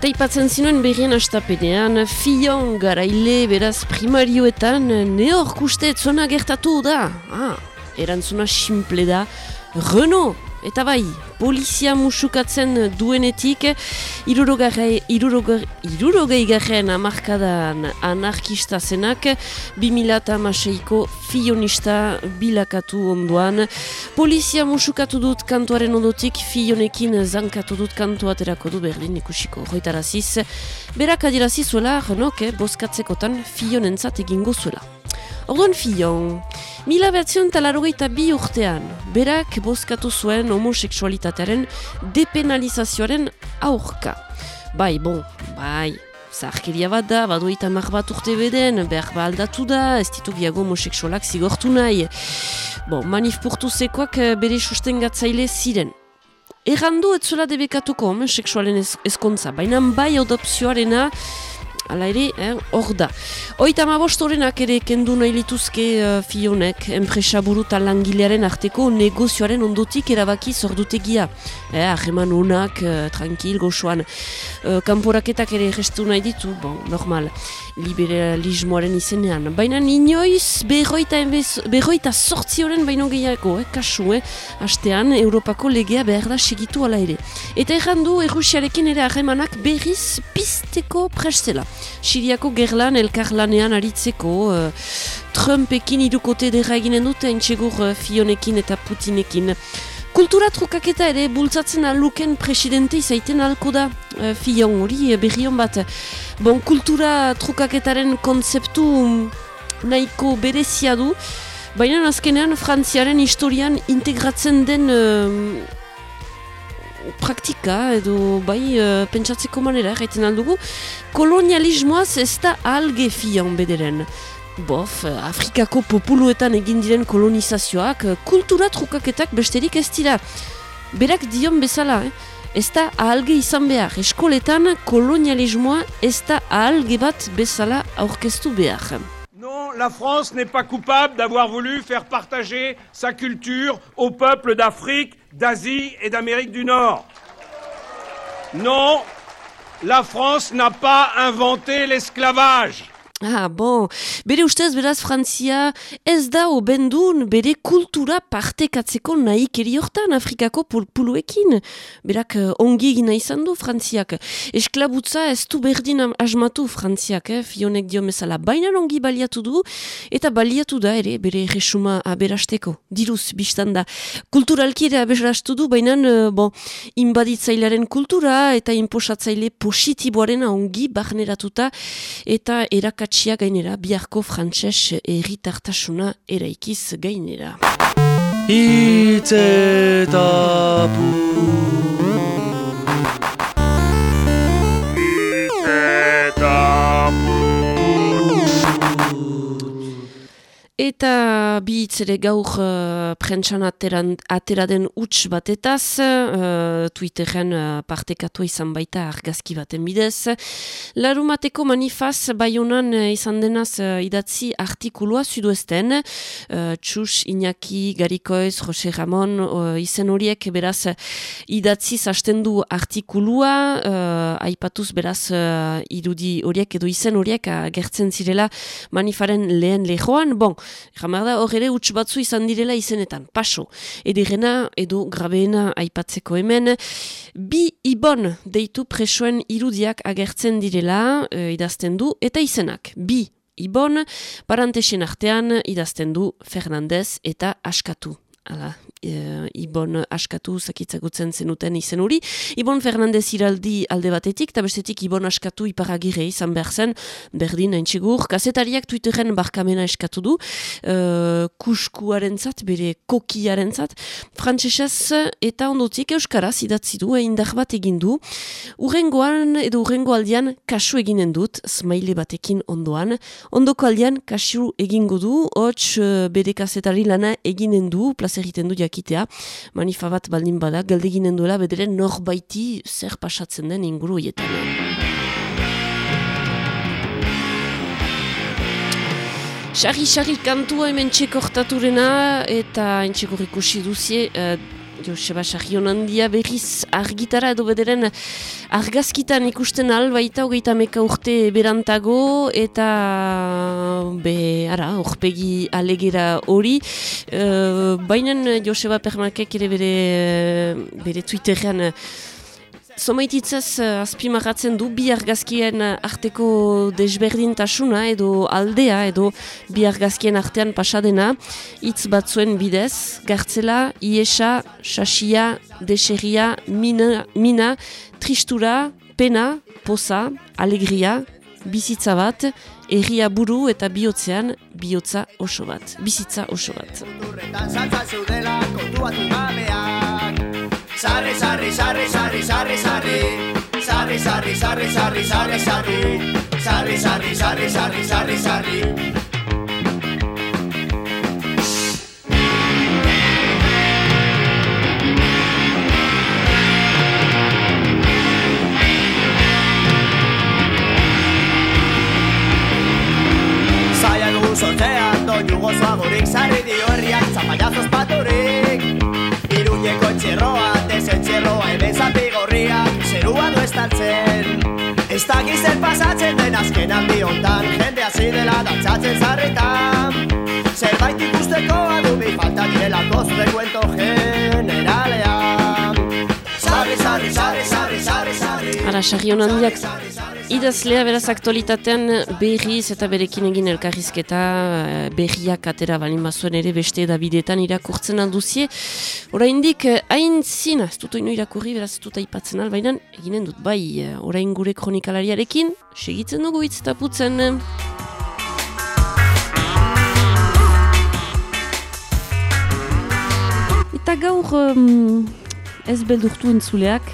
Eta ipatzen zinuen berrien astapenean, fion garaile beraz primarioetan neorkuste zona gertatu da. Ah, erantzuna simple da, Renault Eta bai, polizia musukatzen duenetik, irurogei garen amarkadan anarkista zenak, 2006ko fionista bilakatu onduan. Polizia musukatu dut kantuaren ondotik, fionekin zankatu dut kantuaterako du berdin ikusiko. Hoitaraziz, berak adirazizuela, renok, eh, boskatzekotan fionentzat egingo zuela. Orduan Fillon, mila behatzion talarrogeita bi urtean, berak bozkatu zuen homoseksualitatearen depenalizazioaren aurka. Bai, bon, bai, zaharkeria bat da, badu eta bat urte beden, behar ba aldatu da, ez ditu biago homoseksualak zigortu nahi. Bon, manif zekoak eh, bere sustengatzaile ziren. Errandu ez zuela debekatuko homoseksualen ezkontza, baina bai adopzioarena, Hala ere, eh, hor da. Oita mabostorenak ere kendu nahi lituzke uh, fionek, enpresa buru langilearen arteko negozioaren ondotik erabaki zordutegia. Eh, Aheman unak, uh, tranquil, goxoan. Uh, kanporaketak ere gestu nahi ditu, bon, normal, liberalismoaren izenean. Baina inoiz, berroita sortzioren baino gehiago, eh, kasu, eh, hastean, Europako legea behar da segitu ala ere. Eta errandu, errusiarekin ere ahemanak berriz pisteko prestela. Siriako gerlan elkarlanean aritzeko uh, Trumpekin irukote dera eginen dute entxegur uh, Fionekin eta Putinekin. Kultura trukaketa ere bultzatzen aluken presidente izaiten alko da uh, Fion hori uh, berrion bat. Bon, kultura trukaketaren konzeptu nahiko berezia du, baina azkenean Frantziaren historian integratzen den praktika edo bai uh, pentsatzeko manera egiten aldugu kolonialismoaz ez da alge fian bederen bof, Afrikako populuetan egin diren kolonizazioak kultura trukaketak besterik ez dira berak dion bezala eh? ez da alge izan behar eskoletan kolonialismoa ez da alge bat bezala aurkeztu behar Non, la France n'est pas coupable d'avoir voulu faire partager sa culture au peuple d'Afrique d'Asie et d'Amérique du Nord. Non, la France n'a pas inventé l'esclavage. Ah, bon, bere ustez beraz Frantzia ez da obendun bere kultura partekatzeko nahi hortan Afrikako pulpuluekin. Berak uh, ongi gina izan du Frantziak. Esklabutza ez du berdin asmatu Frantziak, eh? fionek dio mesala. Baina ongi baliatu du eta baliatu da ere bere resuma aberasteko. Diruz, biztan da. Kulturalki ere aberastu du, baina uh, bon, inbaditzailearen kultura eta inposatzaile positiboaren ongi barneratuta eta erakat urratxia gainera biharko frantses erritartasuna eraikiz gainera. Itzetapu Eta bi ere gaur uh, prentsan atera den huts batetaz, uh, Twitteren uh, partekatu izan baita argazki baten bidez. Larumateko manifaz baionan uh, izan denaz uh, idatzi artikulua zuduesten, uh, Txus, Iñaki, Garikoez, Jose Ramon, uh, izen horiek beraz idatzi zasten du artikulua, uh, aipatuz beraz uh, irudi horiek edo izen horiek agertzen zirela manifaren lehen lehoan. Bon, Jamar da hor ere huts batzu izan direla izenetan, paso. Edirena edo grabeena aipatzeko hemen. Bi ibon deitu presoen irudiak agertzen direla e, idazten du eta izenak. Bi ibon, parantesien artean idazten du Fernandez eta askatu. Hala, e, Ibon askatu zakitzagutzen zenuten izen hori. Ibon Fernandez iraldi alde batetik, eta bestetik Ibon askatu iparagire izan behar zen, berdin haintxegur. Kasetariak Twitteren barkamena eskatu du, e, kuskuaren zat, bere kokiaren zat. Frantzesez eta ondotik Euskaraz idatzi du, indar bat egin du. Urrengoan edo urrengo aldean kasu eginen dut, smaile batekin ondoan. Ondoko aldean kasu egingo du, hots bere kasetari lana eginen du, plaza egiten du jakitea, manifa bat baldin bada, galdeginen duela bederen norbaiti zer pasatzen den inguru hietan. Xarri kantua hemen txekortaturena eta entxekor ikusi duzie, uh, Joseba Sarrion handia berriz argitara edo bederen argazkitan ikusten albaita hogeita meka urte berantago eta be, ara, orpegi alegera hori. Uh, Baina Joseba Permakek ere bere, bere Twitterean Zomaititzaz uh, eh, azpimagatzen du bi argazkien arteko desberdintasuna edo aldea edo bi argazkien artean pasadena hitz batzuen bidez, gartzela, iesa, sasia, deseria, mina, mina, tristura, pena, poza, alegria, bizitza bat, erria buru eta bihotzean bihotza oso bat. Bizitza oso bat. Sarri, sarri, sarri, sarri, sarri, sarri Sarri, sarri, sarri, sarri, sarri, sarri Sarri, sarri, sarri, sarri, sarri, sarri Zaila dugu sortzean, doinu gozoa gurik Sarri dio herriak, zapallazos paturik Iruñeko etxerroa desentzerroa hemen zati gorriak zerua du estaltzen Ez dakiz zer pasatzen den azken aldi ontan Jende hasi dela dantzatzen zarretan Zerbait ikusteko adu bi falta direlako zure kuento generalean Sarri, sarri, sarri, sarri, sarri, sarri Ara, sarri honan diak Idazlea beraz aktualitatean berriz eta berekin egin elkarrizketa eh, berriak atera balin bazuen ere beste edabideetan irakurtzen alduzie. Oraindik eh, hain zina, ez dut oinu irakurri, beraz ez dut aipatzen albainan, eginen dut bai, eh, orain gure kronikalariarekin, segitzen dugu hitz taputzen. Eta gaur um, ez beldurtu entzuleak,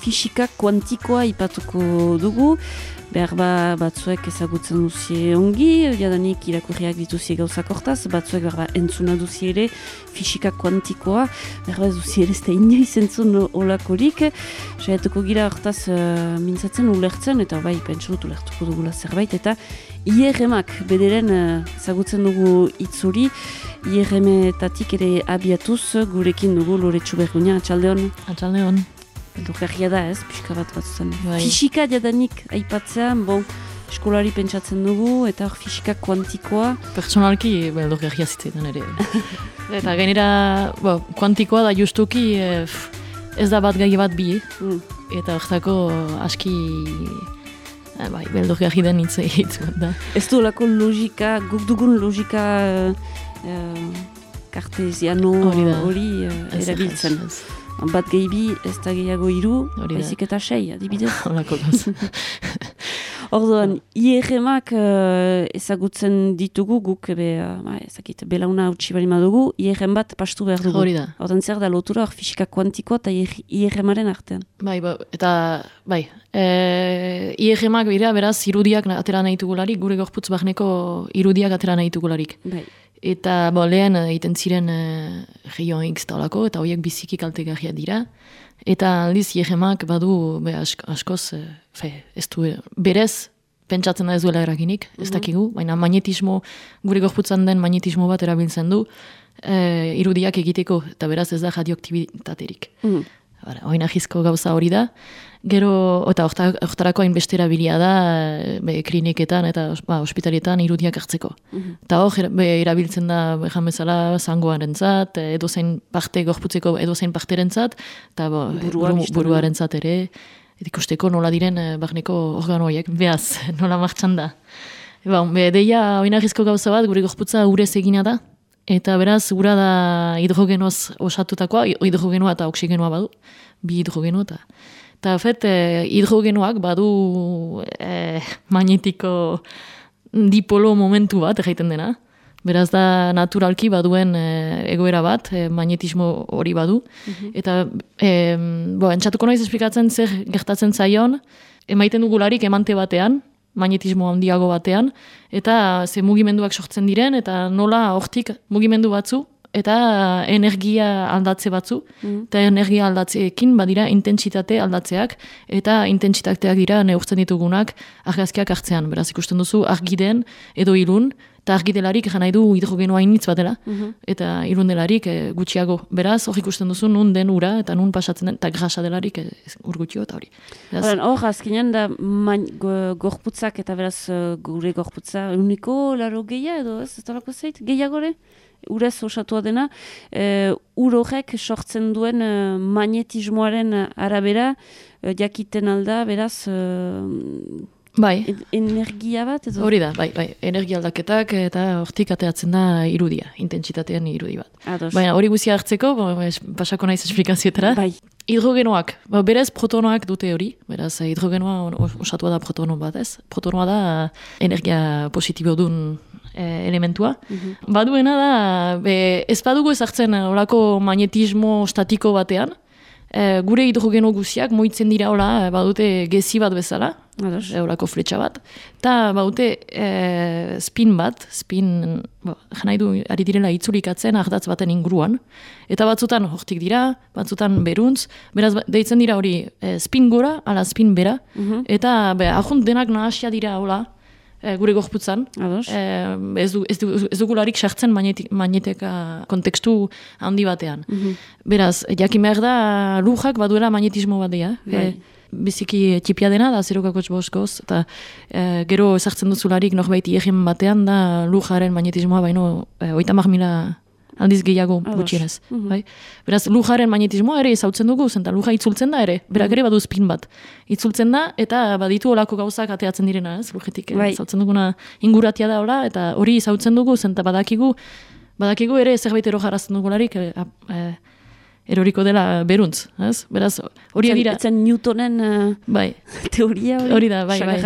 fisika kuantikoa ipatuko dugu, behar ba, batzuek ezagutzen duzie ongi, jadanik irakurriak dituzie gauzak hortaz, batzuek behar ba, entzuna duzie ere fisika kuantikoa, behar ba duzie ere ez da inoiz entzun olakorik, saiatuko gira hortaz uh, mintzatzen ulertzen, eta bai, pentsu dut ulertuko dugula zerbait, eta IRM-ak bederen uh, ezagutzen dugu itzuri, IRM-etatik ere abiatuz gurekin dugu loretsu bergunia, atxaldeon? Atxaldeon. Lukarria da ez, pixka bat bat zen. Bai. Fisika jadanik aipatzean, bon, eskolari pentsatzen dugu, eta hor fisika kuantikoa. Personalki, be, lukarria zitzen ere. eta genera, bo, kuantikoa da justuki, eh, ez da bat gai bat bi, mm. eta horretako aski... Eh, bai, beldo gehi den hitz da. Ez du lako logika, guk dugun logika uh, karteziano hori uh, erabiltzen bat gehibi ez da gehiago iru, baizik eta sei, adibidez. Olako gaz. Orduan, IRM-ak uh, ezagutzen ditugu, guk be, uh, ezakit, belauna utxi bali madugu, IRM bat pastu behar dugu. Hori da. Orduan zer da lotura hor fisika kuantikoa eta IRM-aren artean. Bai, ba, eta, bai, e, IRM-ak bera, beraz, irudiak atera nahi gure gorputz bahneko irudiak atera nahi dugularik. Bai. Eta bo, lehen eh, egiten ziren e, gehiago X taulako, eta horiek biziki kalte dira. Eta aldiz jegemak badu be, ask, askoz, e, fe, ez du, berez, pentsatzen da ez duela erakinik, ez mhm. dakigu, baina magnetismo, gure gorputzan den magnetismo bat erabiltzen du, e, irudiak egiteko, eta beraz ez da radioaktibitaterik. Mm -hmm. Oina gauza hori da, Gero, eta oktarako hainbeste erabilia da, be, kliniketan eta ba, ospitalietan irudiak hartzeko. Mhm. Eta hor, erabiltzen da, behan bezala, zangoaren zat, edo zein parte gorputzeko edo zein parteren zat, eta buruaren zat ere, ikusteko nola diren eh, bagneko organoiek, behaz, nola martxan da. Ba, be, deia, oinarrizko gauza bat, gure gorputza urez egina da, eta beraz, gura da hidrogenoz osatutakoa, hidrogenoa eta oksigenoa badu, bi hidrogeno eta... Eta, fet, eh, hidrogenoak badu eh, magnetiko dipolo momentu bat, egiten dena. Beraz da naturalki baduen eh, egoera bat, eh, magnetismo hori badu. Mhm. Eta, eh, bo, entxatuko noiz esplikatzen zer gertatzen zaion, emaiten dugularik emante batean, magnetismo handiago batean, eta ze mugimenduak sortzen diren, eta nola hortik mugimendu batzu, eta energia aldatze batzu, mm. eta energia aldatzeekin badira intentsitate aldatzeak, eta intentsitateak dira neurtzen ditugunak argazkiak hartzean. Beraz ikusten duzu argiden edo ilun, eta argidelarik jan du hidrogenoa initz batela, mhm. eta irundelarik e, gutxiago. Beraz, hor ikusten duzu nun den ura, eta nun pasatzen den, eta grasa delarik e, ur gutxio, eta hori. Hor, azkenean da main, gorputzak eta beraz gure gorputza uniko laro gehiago edo ez, ez talako zeit, gehiagore? urez osatua dena, e, ur horrek sortzen duen e, magnetismoaren arabera, e, jakiten alda, beraz, e, Bai. energia bat? Edo? Hori da, bai, bai, energia aldaketak eta hortik ateatzen da irudia, intentsitatean irudi bat. Ados. Baina hori guzia hartzeko, pasako naiz esplikazioetara. Bai. Hidrogenoak, ba, berez protonoak dute hori, beraz hidrogenoa osatua da protono bat ez. Protonoa da energia positibo dun e, elementua. Mm Baduena da, be, ez badugu ezartzen horako magnetismo statiko batean, e, gure hidrogeno guziak moitzen dira hola, badute gezi bat bezala, horako fletxa bat, eta badute e, spin bat, spin, bo, janai du, ari direla itzulikatzen ardatz baten inguruan, eta batzutan hortik dira, batzutan beruntz, beraz, ba, deitzen dira hori e, spin gora, ala spin bera, mhm. eta be, ahunt denak nahasia dira hola, e, gure gorputzan. E, ez, du, ez, du, ez dugularik sartzen magneteka kontekstu handi batean. Mm Beraz, jakin behar da lujak baduela magnetismo bat dira. E, biziki txipia dena da zerokakotx boskoz, eta e, gero ezartzen duzularik norbait iegin batean da lujaren magnetismoa baino e, oitamak mila aldiz gehiago gutxienez. Mm bai? Beraz, lujaren magnetismoa ere izautzen dugu, zenta luja itzultzen da ere, berak ere badu spin bat. Itzultzen da, eta baditu olako gauzak ateatzen direna, ez, lujetik, bai. izautzen duguna inguratia da hola, eta hori izautzen dugu, zenta badakigu, badakigu ere zerbait ero jarazten dugularik, e, e, eroriko dela beruntz, ez? Beraz, hori dira... Etzen Newtonen uh, bai. teoria hori? Hori da, bai, bai.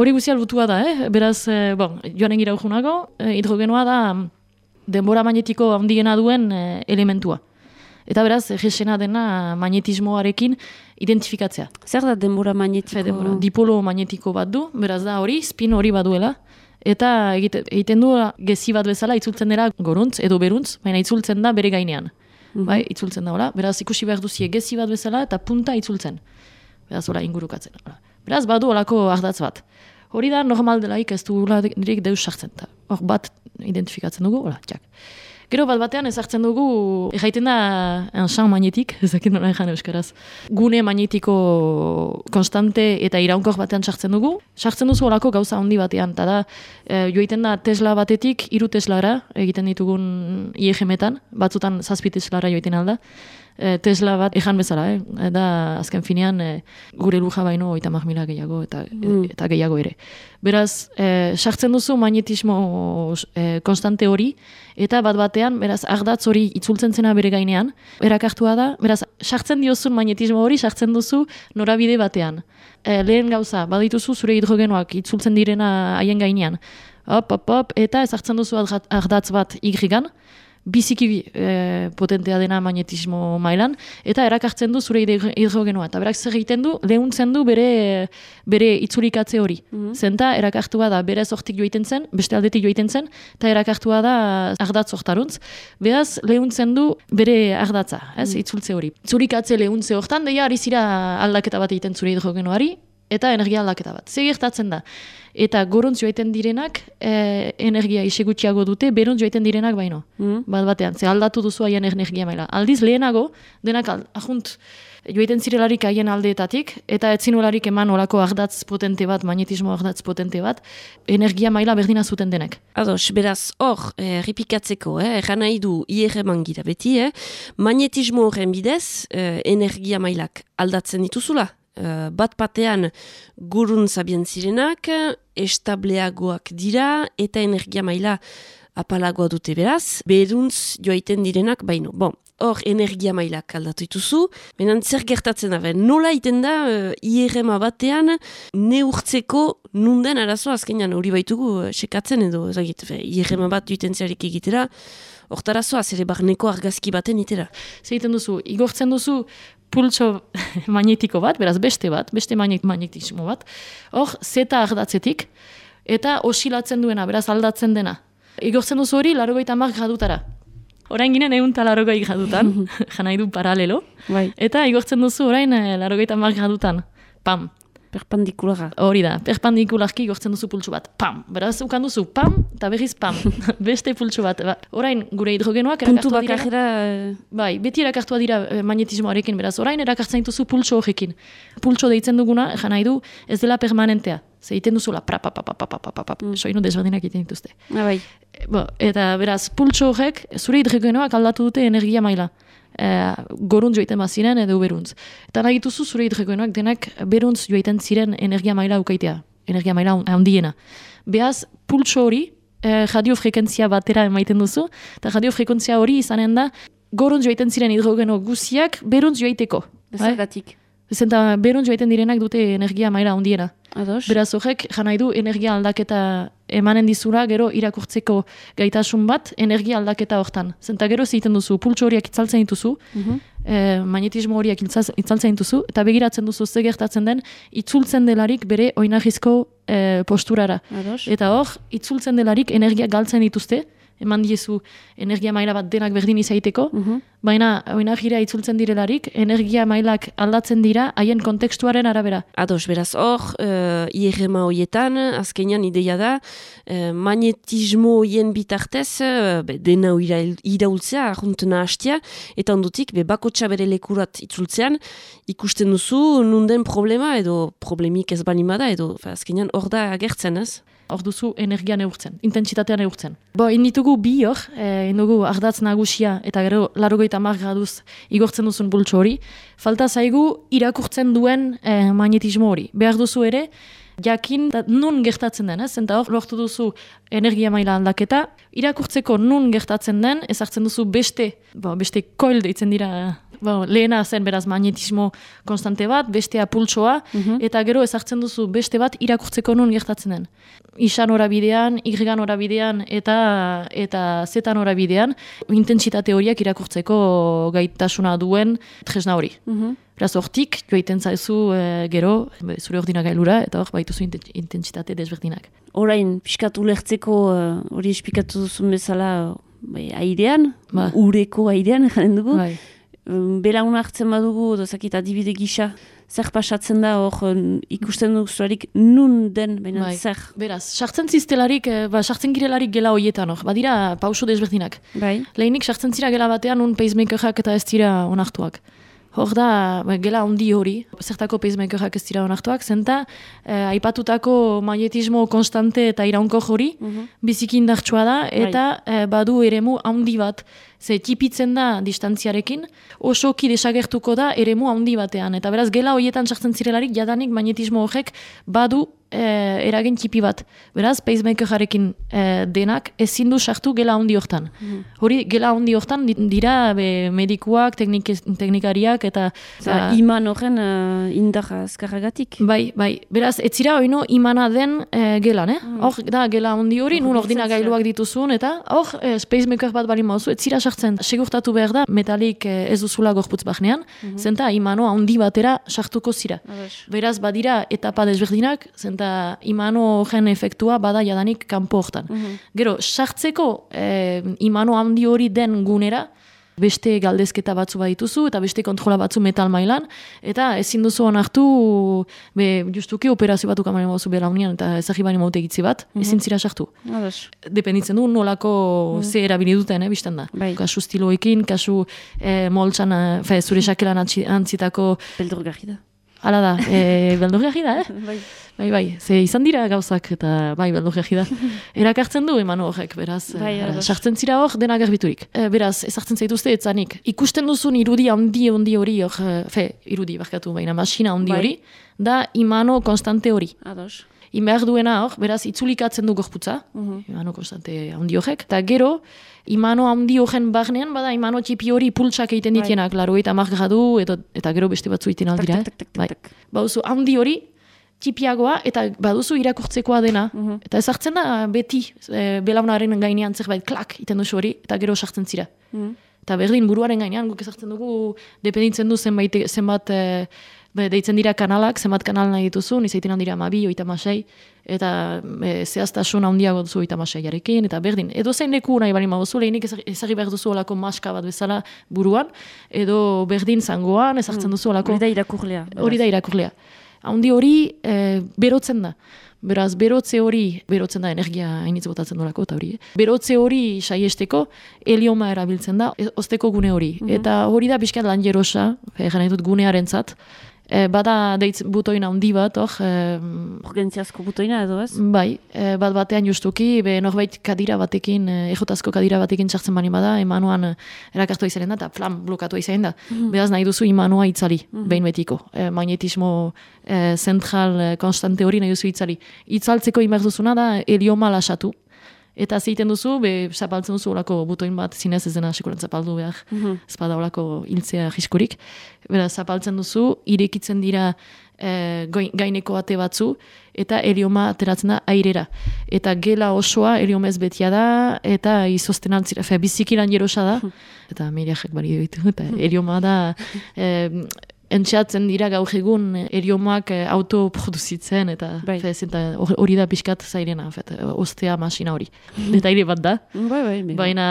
Hori guzia albutua da, eh? Beraz, eh, bon, joan engira ujunago, eh, hidrogenoa da, denbora magnetiko handiena duen e, elementua. Eta beraz, jesena dena magnetismoarekin identifikatzea. Zer da denbora magnetiko? denbora. Dipolo magnetiko bat du, beraz da hori, spin hori baduela. Eta egiten du gezi bat bezala itzultzen dira goruntz edo beruntz, baina itzultzen da bere gainean. Mm Bai, itzultzen da, hola. Beraz, ikusi behar duzie gezi bat bezala eta punta itzultzen. Beraz, hola, ingurukatzen. Hola. Beraz, badu olako ardatz bat. Hori da normal delaik ez du direk deus sartzen. Hor bat identifikatzen dugu, hola, txak. Gero bat batean ezartzen dugu, erraiten da ensan magnetik, ezakin nola ezan euskaraz. Gune magnetiko konstante eta iraunkor batean sartzen dugu. Sartzen duzu horako gauza handi batean, eta da, e, joiten da Tesla batetik, iru Teslara, egiten ditugun IEG-metan, batzutan zazpi Teslara joiten alda. E, Tesla bat ejan bezala, eh? da azken finean e, gure luja baino oita mila gehiago eta, mm. eta gehiago ere. Beraz, e, sartzen duzu magnetismo e, konstante hori, eta bat batean, beraz, ardatz hori itzultzen zena bere gainean, erakartua da, beraz, sartzen diozun magnetismo hori, sartzen duzu norabide batean. E, lehen gauza, badituzu zure hidrogenoak itzultzen direna haien gainean, hop, hop, hop, eta ezartzen duzu ardatz bat igrigan, biziki e, potentea dena magnetismo mailan, eta erakartzen du zure hidrogenoa. Eta berak zer egiten du, lehuntzen du bere, bere itzurikatze hori. Mm Zenta, erakartua da bere zortik joiten zen, beste aldetik joiten zen, eta erakartua da ardatz hortaruntz. Beraz, lehuntzen du bere ardatza, ez, mm itzultze hori. Itzurikatze lehuntze hortan, deia, ari zira aldaketa bat egiten zure hidrogenoari, eta energia aldaketa bat. Zer gertatzen da? Eta goruntz joaiten direnak, e, energia isegutxiago dute, beruntz joaiten direnak baino. Mm. Bat batean, ze aldatu duzu haien energia maila. Aldiz lehenago, denak ahunt joaiten zirelarik haien aldeetatik, eta etzinularik eman olako ardatz potente bat, magnetismo ardatz potente bat, energia maila berdina zuten denek. Ados, beraz, hor, eh, ripikatzeko, eh, erran nahi du IR mangira beti, eh, magnetismo horren bidez, eh, energia mailak aldatzen dituzula, Uh, bat batean gurun zabien zirenak, estableagoak dira eta energia maila apalagoa dute beraz, beruntz joaiten direnak baino. Bon, hor energia mailak aldatu dituzu, benan zer gertatzen da, nola iten da uh, IRM batean neurtzeko nunden arazo azkenean hori baitugu uh, sekatzen edo, zagit, IRM bat duiten zerik egitera, Hortarazoa, zere barneko argazki baten itera. Zeiten duzu, igortzen duzu, pultso magnetiko bat, beraz beste bat, beste magnetismo bat, hor zeta ardatzetik, eta osilatzen duena, beraz aldatzen dena. Igortzen duzu hori, laro gaita mar gradutara. Orain ginen egun talaro gai gradutan, jana du paralelo, bai. eta igortzen duzu orain eh, laro gaita mar gradutan. Pam. Perpendikulara. Hori da, perpendikularki gortzen duzu pultsu bat. Pam! Beraz, ukan duzu, pam, eta berriz pam. Beste pultsu bat. Ba, orain, gure hidrogenoak erakartu dira. Bakajera... Bai, beti erakartua dira eh, magnetismoarekin, beraz, orain erakartzen duzu pultsu horrekin. Pultsu deitzen duguna, jana du, ez dela permanentea. Ze egiten duzula, pra, pa, pa, pa, pa, pa, pa, pa, mm. soinu desberdinak egiten dituzte. Ah, bai. E, bo, eta beraz, pultsu horrek, zure hidrogenoak aldatu dute energia maila e, goruntz joiten baziren edo beruntz. Eta nahi dituzu zure hidrogenoak denak beruntz joiten ziren energia maila ukaitea, energia maila handiena. Beaz, pultso hori, e, radiofrekentzia batera emaiten duzu, eta radiofrekentzia hori izanen da, goruntz joiten ziren hidrogeno guziak beruntz joiteko. Bezagatik. Zenta berun joaiten direnak dute energia maila handiena. Ados. Beraz horrek, janai du energia aldaketa emanen dizura, gero irakurtzeko gaitasun bat, energia aldaketa hortan. Zenta gero zeiten duzu, pultsu horiak itzaltzen dituzu, mm magnetismo horiak itzaltzen dituzu, eta begiratzen duzu ze gertatzen den, itzultzen delarik bere oinahizko e, posturara. Ados. Eta hor, itzultzen delarik energia galtzen dituzte, eman diezu energia maila bat denak berdin izaiteko, mm baina oina jira itzultzen direlarik, energia mailak aldatzen dira haien kontekstuaren arabera. Ados, beraz, hor, uh, IRMA hoietan, azkenean ideia da, uh, magnetismo hoien bitartez, uh, be, dena iraultzea, ahuntena hastia, eta ondutik, be, bako bere lekurat itzultzean, ikusten duzu, nunden problema, edo problemik ez banimada, edo azkenean hor da agertzen, ez? Hor duzu energia neurtzen, intensitatea neurtzen. Bo, inditugu bi hor, e, indugu ardatz nagusia eta gero larogeita mar graduz igortzen duzun bultso hori, falta zaigu irakurtzen duen e, magnetismo hori. Behar duzu ere, jakin nun gertatzen den, ez? Zenta hor, lortu duzu energia maila aldaketa, irakurtzeko nun gertatzen den, ezartzen duzu beste, bo, beste koil deitzen dira Bo, lehena zen beraz magnetismo konstante bat, bestea pultsoa, mhm. eta gero ezartzen duzu beste bat irakurtzeko nun gertatzen den. Isan horabidean, irrigan horabidean eta eta zetan horabidean, intentsitate horiak irakurtzeko gaitasuna duen tresna hori. Mm Beraz, hortik, joaiten zaizu e, gero, zure ordinak gailura, eta hor, baituzu intentsitate desberdinak. Horain, piskatu lehertzeko, eh, hori espikatu duzun bezala, bai, airean, ba. ureko airean, jaren dugu. Bai belaun hartzen badugu, dozakit adibide gisa, zer pasatzen da hor ikusten duk zuarik nun den, baina bai. zer? Beraz, sartzen ziztelarik, eh, ba, sartzen girelarik gela hoietan hor, badira pauso desberdinak. Bai. Lehenik sartzen zira gela batean nun pacemakerak eta ez dira onartuak. Hor da, ba, gela ondi hori, zertako pacemakerak ez dira onartuak, zenta, eh, aipatutako magnetismo konstante eta iraunko hori, uh mhm. -huh. bizikin da, bai. eta eh, badu eremu handi bat, ze tipitzen da distantziarekin, oso ki desagertuko da eremu handi batean. Eta beraz, gela horietan sartzen zirelarik, jadanik magnetismo horrek badu e, eragin tipi bat. Beraz, pacemaker jarekin e, denak ezin du sartu gela handi hortan. Mm. Hori, gela handi hortan dira be, medikuak, teknik, teknikariak eta... Zer, iman horren uh, indar azkarragatik. Bai, bai. Beraz, ez zira oino imana den e, gelan, eh? Mm. Hor, da, gela handi hori, nun ordina gailuak dituzun, eta hor, e, pacemaker bat bali mauzu, ez zira sartzen. Segurtatu behar da, metalik ez duzula gorputz bahnean, mm -hmm. zenta imano handi batera sartuko zira. Beraz, badira etapa desberdinak, zenta imano gen efektua bada jadanik kanpo hortan. Mhm. Gero, sartzeko eh, imano handi hori den gunera, beste galdezketa batzu badituzu eta beste kontrola batzu metal mailan, eta ezin duzu onartu, be, justuki operazio batu kamanen baduzu bera unian, eta ezagi bani maute egitzi bat, mm -hmm. ezin zira sartu. Dependitzen du nolako mm ze erabili duten, eh, bizten da. Bai. Kasu stiloekin, kasu eh, moltsan, eh, zure sakelan antzitako... Beldur da. Hala da, e, beldur da, eh? Bai. Bai, bai, ze izan dira gauzak eta bai, beldu jegi da. Erakartzen du eman horrek, beraz, bai, uh, sartzen zira hor, dena garbiturik. E, beraz, ezartzen zaituzte etzanik. Ikusten duzun irudi handi handi hori, hor, fe, irudi barkatu, baina masina handi bai. hori, da imano konstante hori. Ados. Inbehar duena hor, beraz, itzulikatzen du gorputza, uh imano konstante handi horrek, eta gero, imano handi horren barnean, bada imano txipi hori pultsak egiten bai. ditienak, laro eta margadu, eta, eta gero beste batzu egiten aldira. Bai. Bauzu, handi hori, txipiagoa eta baduzu irakurtzekoa dena. Mhm. Eta ezartzen da beti e, belaunaren gainean zerbait klak iten duzu hori eta gero sartzen zira. Mm Eta berdin buruaren gainean guk ezartzen dugu dependitzen du zenbait, zenbat e, deitzen dira kanalak, zenbat kanal nahi dituzu, nizaiten handira mabi, oita masei, eta e, zehaztasun handiago duzu oita masei jarekin, eta berdin. Edo zein leku nahi bali mabuzu, lehenik ezagri behar duzu olako maska bat bezala buruan, edo berdin zangoan ezartzen mm. duzu olako... Hori da irakurlea. Hori da irakurlea. Handi hori e, berotzen da. Beraz, berotze hori, berotzen da energia hainitz botatzen dolako, eta hori, eh? berotze hori saiesteko helioma erabiltzen da, e, osteko gune hori. Mhm. Eta hori da bizkat lan jerosa, e, dut gunearen zat, E, bada deitz butoina handi bat, hor. E, Urgentziazko butoina edo ez? Bai, e, bat batean justuki, be norbait kadira batekin, e, ejotazko kadira batekin txartzen bani bada, emanuan e, erakartu izaren da, eta flam blokatu izan da. Mm Beraz nahi duzu imanua itzali, mm behin betiko. E, magnetismo e, zentral e, konstante hori nahi duzu itzali. Itzaltzeko imer da, helioma lasatu. Eta zeiten duzu, be, zapaltzen duzu olako butoin bat, zinez ez dena sekuran zapaldu behar, mm -hmm. ez bada olako hiltzea jiskurik. Bera, zapaltzen duzu, irekitzen dira e, gaineko ate batzu, eta helioma ateratzen da airera. Eta gela osoa heliomez betia da, eta izozten antzira, fe, bizikiran jerosa da, mhm. eta miriajek bari ditu, eta helioma da, e, entxeatzen dira gaur egun eriomak eh, autoproduzitzen eta bai. hori da pixkat zairena, fet, ostea masina hori. Eta ere bat da. Bai, bai, bai. Baina,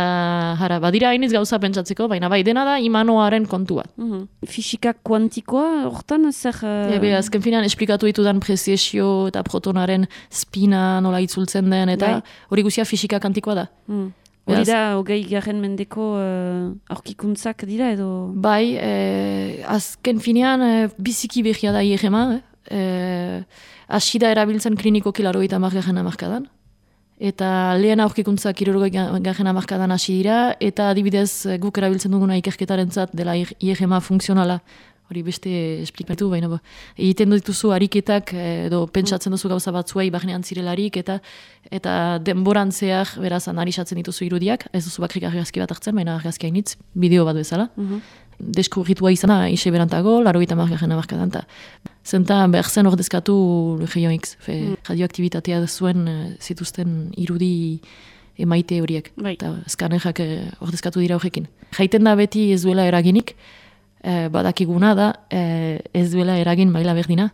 jara, badira hainiz gauza pentsatzeko, baina bai, dena da imanoaren kontua. Uh Fisika kuantikoa, hortan, zer... Uh... Ebe, azken finan, esplikatu ditudan preziesio eta protonaren spina nola itzultzen den, eta bai. hori guzia fisika kantikoa da. Mm. Hori da, hogei garen mendeko uh, aurkikuntzak dira edo? Bai, eh, azken finean eh, biziki behia da IEGMA, eh, asida erabiltzen kliniko kilaro eta margaren amarkadan. Eta lehen aurkikuntzak irurgoi garen amarkadan hasi dira, eta adibidez guk erabiltzen duguna ikerketaren zat dela IEGMA funtzionala hori beste esplikatu, baina bo, egiten dituzu ariketak edo pentsatzen duzu gauza batzuei bahnean zirelarik eta eta denborantzeak beraz analizatzen dituzu irudiak, ez duzu bakrik argazki bat hartzen, baina argazki hainitz, bideo bat bezala. Mm -hmm. Deskurritua izana, ise berantago, laro gita margaren amarkadan, eta zenta behar zen ordezkatu geionik, mm. radioaktibitatea zuen eh, zituzten irudi emaite horiek, bai. eta eh, ordezkatu dira horrekin. Jaiten da beti ez duela eraginik, e, badakiguna da e, ez duela eragin maila berdina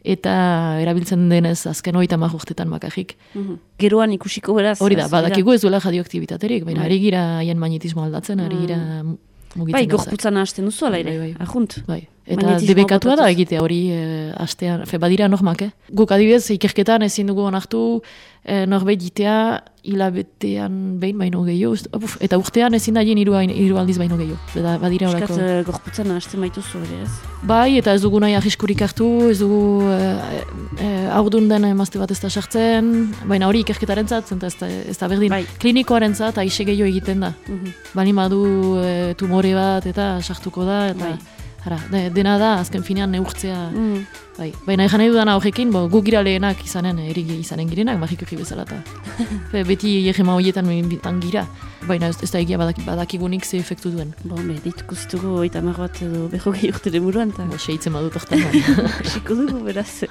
eta erabiltzen denez azken hori tamak urtetan bakarrik. Mm Geroan ikusiko beraz. Hori da, badakigu ez duela radioaktibitaterik, baina bai. ari gira haien magnetismo aldatzen, ari gira mm. mugitzen. Bai, gorputzan hasten duzu ala ere, bai, bai. ahunt. Bai. Eta debekatua da egitea hori e, astean, fe badira normak, eh? Guk adibidez, ikerketan ezin dugu onartu e, norbait ditea hilabetean behin baino gehiago, eta urtean ezin da hiru, hiru aldiz baino gehiago. Eta badira horako. Eskat, uh, gorputzen hasten baituzu ere ez? Bai, eta ez dugu nahi ahiskurik hartu, ez dugu e, e, aurdun den emazte bat ez da sartzen, baina hori ikerketaren zat, ez da, ez da berdin, bai. klinikoaren zat, aixe gehiago egiten da. Mm -hmm. Bani madu e, tumore bat eta sartuko da, eta... Bai. Hara, dena da, azken finean neurtzea. Mm. Bai. Baina egin nahi dudana horrekin, bo, gu gira izanen, erigi izanen girenak, magikoki bezala eta. beti egema horietan bitan gira. Baina ez, ez da egia badak, badakigunik ze efektu duen. Bo, me, dituko zitugu oita bat edo beho gehi urte demuruan. Bo, seitzen badut orten. Siko dugu, beraz.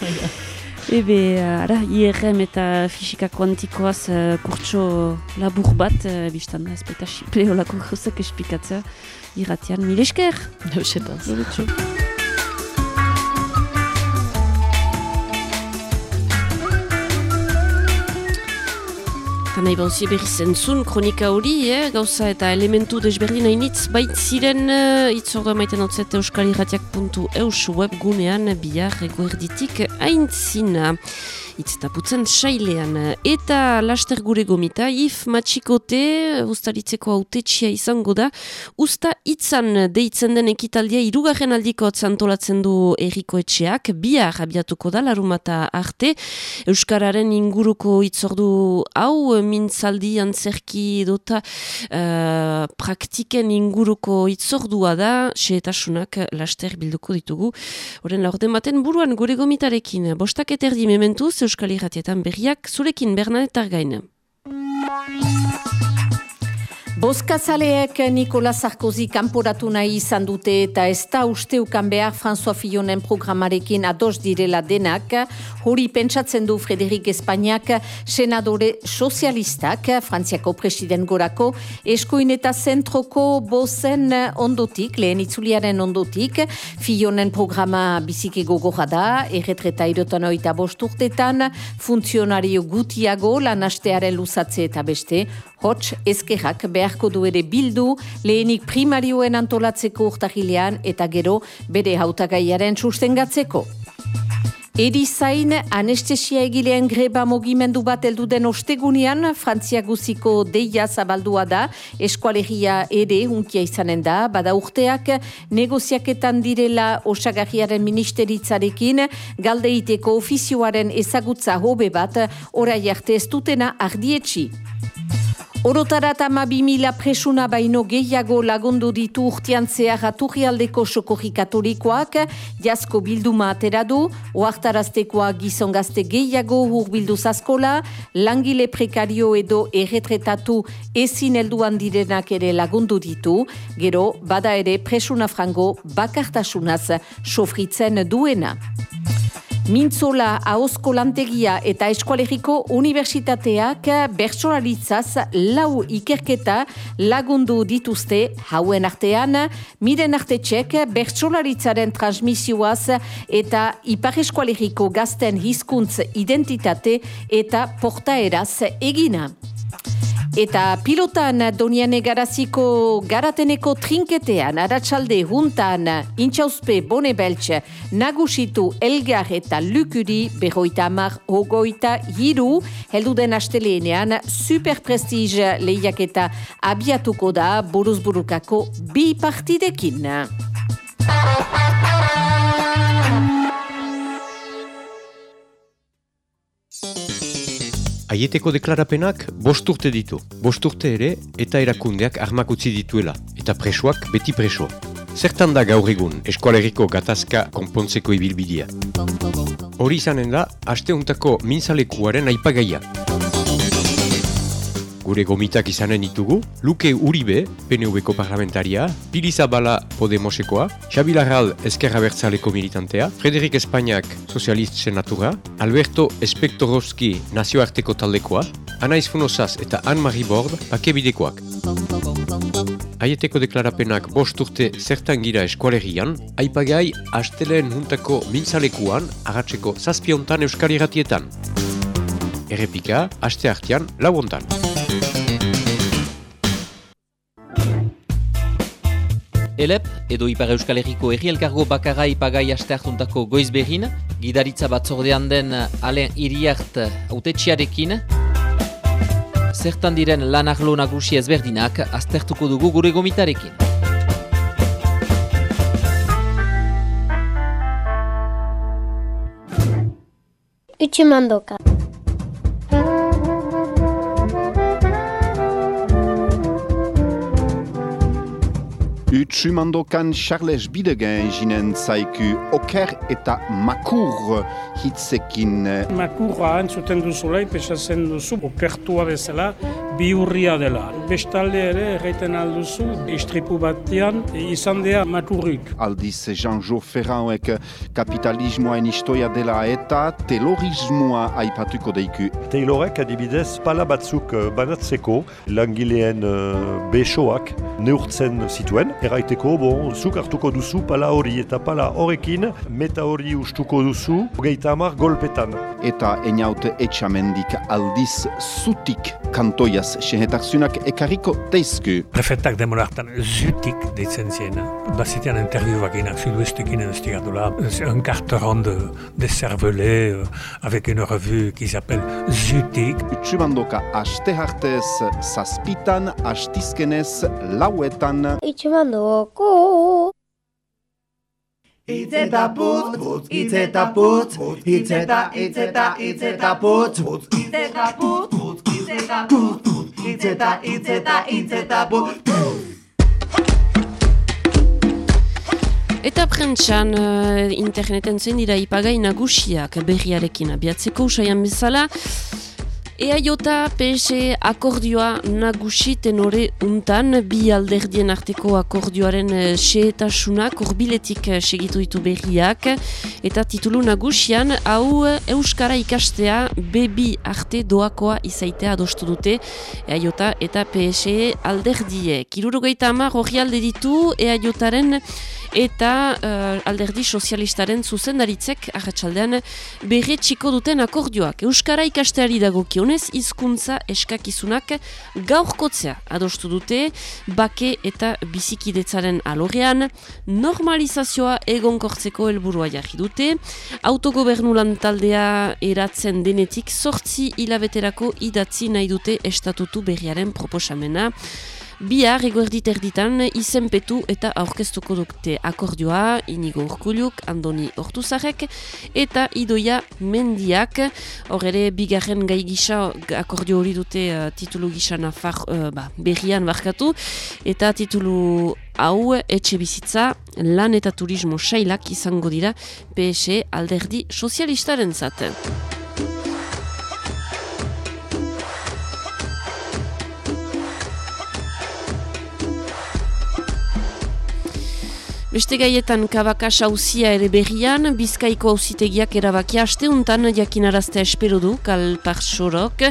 Ebe, ara, IRM eta fisika kuantikoaz uh, kurtso labur bat, uh, biztan da, ez baita xiple holako gauzak espikatzea irratian. Mil esker! Eusetaz. Eta nahi bauzi berri zentzun, kronika hori, eh? gauza eta elementu desberdin hainitz, bait ziren uh, itzordoa maiten hau euskalirratiak.eus web gunean bihar eguerditik haintzina itztaputzen sailean. Eta laster gure gomita, if matxikote, ustaritzeko haute txia izango da, usta itzan deitzen den ekitaldia irugarren aldiko atzantolatzen du erriko etxeak, bihar abiatuko da, larumata arte, Euskararen inguruko itzordu hau, mintzaldi antzerki edota uh, praktiken inguruko itzordua da, xeetasunak laster bilduko ditugu. Horen laurden baten buruan gure gomitarekin, bostak eterdi mementuz, Euskal Irratietan berriak, zurekin Bernadetar gaina. Boskazaleek Nikola Sarkozy kanporatu nahi izan dute eta ez da usteukan behar François Fillonen programarekin ados direla denak, hori pentsatzen du Frederik Espainiak senadore sozialistak, Frantziako president gorako, eskoin eta zentroko bozen ondotik, lehen itzuliaren ondotik, Fillonen programa biziki gogorra da, erretreta irotan oita bosturtetan, funtzionario gutiago, lanastearen luzatze eta beste, hots ezkerrak beharko du ere bildu lehenik primarioen antolatzeko urtahilean eta gero bere hautagaiaren sustengatzeko. Erizain anestesia egileen greba mogimendu bat heldu den ostegunian, Frantzia guziko deia zabaldua da, eskualegia ere unkia izanen da, bada urteak negoziaketan direla osagarriaren ministeritzarekin, galdeiteko ofizioaren ezagutza hobe bat, orai arte ez dutena ardietxi. Orotarat ama bimila presuna baino gehiago lagundu ditu urtean zehar aturrialdeko sokorri katolikoak, jasko bilduma atera du, oartaraztekoa gizongazte gehiago urbildu zaskola, langile prekario edo erretretatu ezin helduan direnak ere lagundu ditu, gero bada ere presuna frango bakartasunaz sofritzen duena. Mintzola Aosko Lantegia eta Eskualeriko Unibertsitateak bertsolaritzaz lau ikerketa lagundu dituzte hauen artean, miren arte txek bertsolaritzaren transmisioaz eta Ipar Eskualeriko gazten hizkuntz identitate eta portaeraz egina. Eta pilotan doniane garaziko garateneko trinketean, aratsalde juntan, intxauzpe bone beltx, nagusitu elgar eta lukuri berroita amar hogoita hiru, helduden asteleenean, superprestiz lehiak eta abiatuko da buruzburukako bi partidekin. Aieteko deklarapenak bost urte ditu. Bost urte ere eta erakundeak armak utzi dituela. Eta presoak beti preso. Zertan da gaur egun eskualeriko gatazka konpontzeko ibilbidea. Hori izanen da, asteuntako minzalekuaren aipagaia. Gure gomitak izanen ditugu, Luke Uribe, PNV-ko parlamentaria, Pili Zabala Podemosekoa, Xabi Larral Ezkerra Bertzaleko militantea, Frederik Espainiak Sozialist Senatura, Alberto Espektorowski Nazioarteko taldekoa, Anaiz Funosaz eta Anne-Marie Bord Bakebidekoak. Aieteko deklarapenak bost urte zertan gira eskualerian, aipagai hasteleen juntako mintzalekuan, agatzeko zazpiontan euskal irratietan. Errepika, haste hartian, lauontan. Elep, edo Ipar Euskal Herriko Herri Elkargo Bakarra Ipagai aste hartuntako goiz behin, gidaritza batzordean den Alen Iriart autetxiarekin, zertan diren lan arlo nagusi ezberdinak aztertuko dugu gure gomitarekin. Utsumandoka. Utsumandokan Charles Bidegen jinen zaiku oker eta makur hitzekin. Makurra entzuten duzulei, pesatzen duzu okertua bezala, biurria dela. Bestalde ere, erraiten alduzu, istripu batean, izan dea makurrik. Aldiz Jean-Jo Ferrauek kapitalismoaen istoia dela eta telorismoa aipatuko deiku. Taylorek adibidez pala batzuk banatzeko langileen uh, besoak neurtzen zituen. Erraiteko, bon, zuk hartuko duzu pala hori eta pala horrekin meta hori ustuko duzu hogeita hamar golpetan. Eta eniaute etxamendik aldiz zutik kantoiaz sehetakzunak ekarriko teizku. Prefetak demorartan zutik deitzen ziena. Bazitean investigatula. Un carteron de, de cervelet euh, avec une revue qui s'appelle Zutik. Utsubandoka aste hartez zazpitan, astizkenez lauetan. Utsumandoko. Itz eta putz, putz, itz eta putz, itz eta, itz eta, itz eta putz, putz, itz eta putz, putz, itz eta putz, putz, itz eta, itz eta, eta prentxan uh, interneten zen dira ipagai nagusiak berriarekin abiatzeko usaian bezala. EAJ PS akordioa nagusi tenore untan, bi alderdien arteko akordioaren seetasunak urbiletik segitu ditu berriak, eta titulu nagusian, hau Euskara ikastea bebi arte doakoa izaitea adostu dute EAJ eta PS alderdie. Kirurogeita amar hori alde ditu EAJaren eta uh, alderdi sozialistaren zuzendaritzek ahatsaldean berre txiko duten akordioak. Euskara ikasteari dagokionez hizkuntza eskakizunak gaurkotzea adostu dute bake eta bizikidetzaren alorean normalizazioa egonkortzeko helburua jarri dute. Autogobernu lan taldea eratzen denetik sortzi hilabeterako idatzi nahi dute estatutu berriaren proposamena Bihar eguerdit erditan izenpetu eta aurkeztuko dukte akordioa inigo urkuluk, andoni ortuzarek eta idoia mendiak. Hor ere, bigarren gai gisa akordio hori dute uh, titulu gisa nafar, uh, ba, berrian barkatu. Eta titulu hau etxe bizitza lan eta turismo sailak izango dira PSE alderdi sozialistaren zaten. Beste gaietan kabakas hauzia ere berrian, bizkaiko hauzitegiak erabakia asteuntan jakinaraztea espero du, kalpar sorok.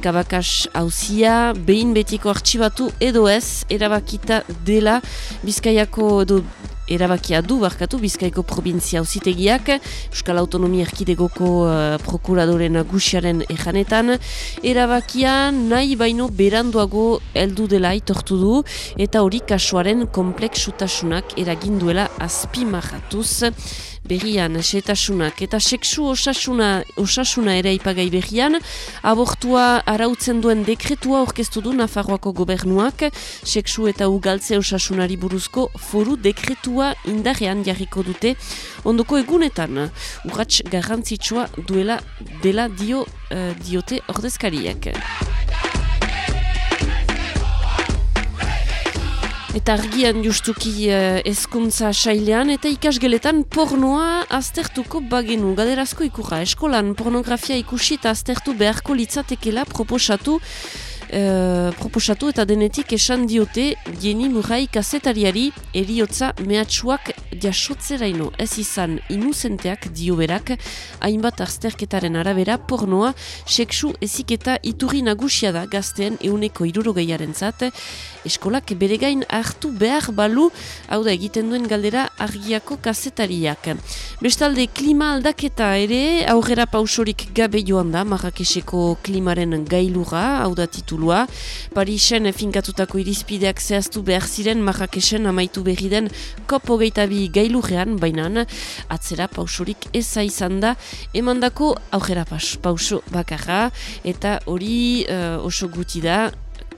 Kabakas hauzia, behin betiko artxibatu edo ez, erabakita dela bizkaiako edo erabakia du barkatu Bizkaiko provintzia ausitegiak Euskal Autonomia Erkidegoko uh, prokuradoren agusiaren ejanetan. Erabakia nahi baino beranduago heldu dela itortu du eta hori kasuaren kompleksutasunak eraginduela azpimarratuz berrian setasunak eta sexu osasuna, osasuna ere ipagai berrian. Abortua arautzen duen dekretua orkestu du Nafarroako gobernuak. Sexu eta ugaltze osasunari buruzko foru dekretua indarrean jarriko dute. Ondoko egunetan urratx garrantzitsua duela dela dio uh, diote ordezkariak. Eta argian justuki uh, ezkuntza sailean eta ikasgeletan pornoa aztertuko bagenu. Gaderazko ikurra, eskolan pornografia ikusi eta aztertu beharko litzatekela proposatu Uh, proposatu eta denetik esan diote jeni murai kasetariari eriotza mehatsuak jasotzeraino ez izan inuzenteak dio berak hainbat azterketaren arabera pornoa seksu eziketa iturri nagusia da gazteen euneko irurogeiaren zat eskolak bere gain hartu behar balu, hau da egiten duen galdera argiako kazetariak. Bestalde, klima aldaketa ere, aurrera pausorik gabe joan da, Marrakeseko klimaren gailura, hau da titulua. Parisen finkatutako irizpideak zehaztu behar ziren Marrakesen amaitu berri den kopo geitabi gailurrean, baina atzera pausorik eza izan da, emandako aurrera pauso bakarra, eta hori uh, oso guti da,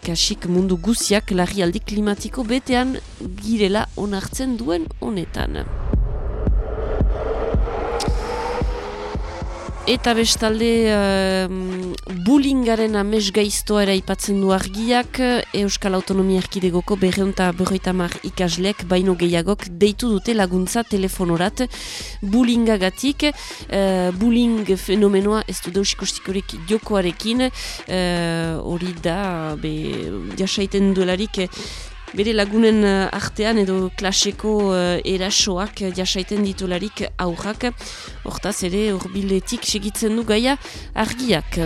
kasik mundu guziak larrialdi klimatiko betean girela onartzen duen honetan. Eta bestalde uh, bulingaren amez gaiztoa ere ipatzen du argiak Euskal Autonomia Erkidegoko berreunta berroita mar ikaslek baino gehiagok deitu dute laguntza telefonorat bulingagatik uh, buling fenomenoa ez du deusik jokoarekin. Uh, hori da be, jasaiten duelarik bere lagunen uh, artean edo klaseko uh, erasoak jasaiten ditularik aurrak. Hortaz ere horbiletik segitzen du gaia argiak.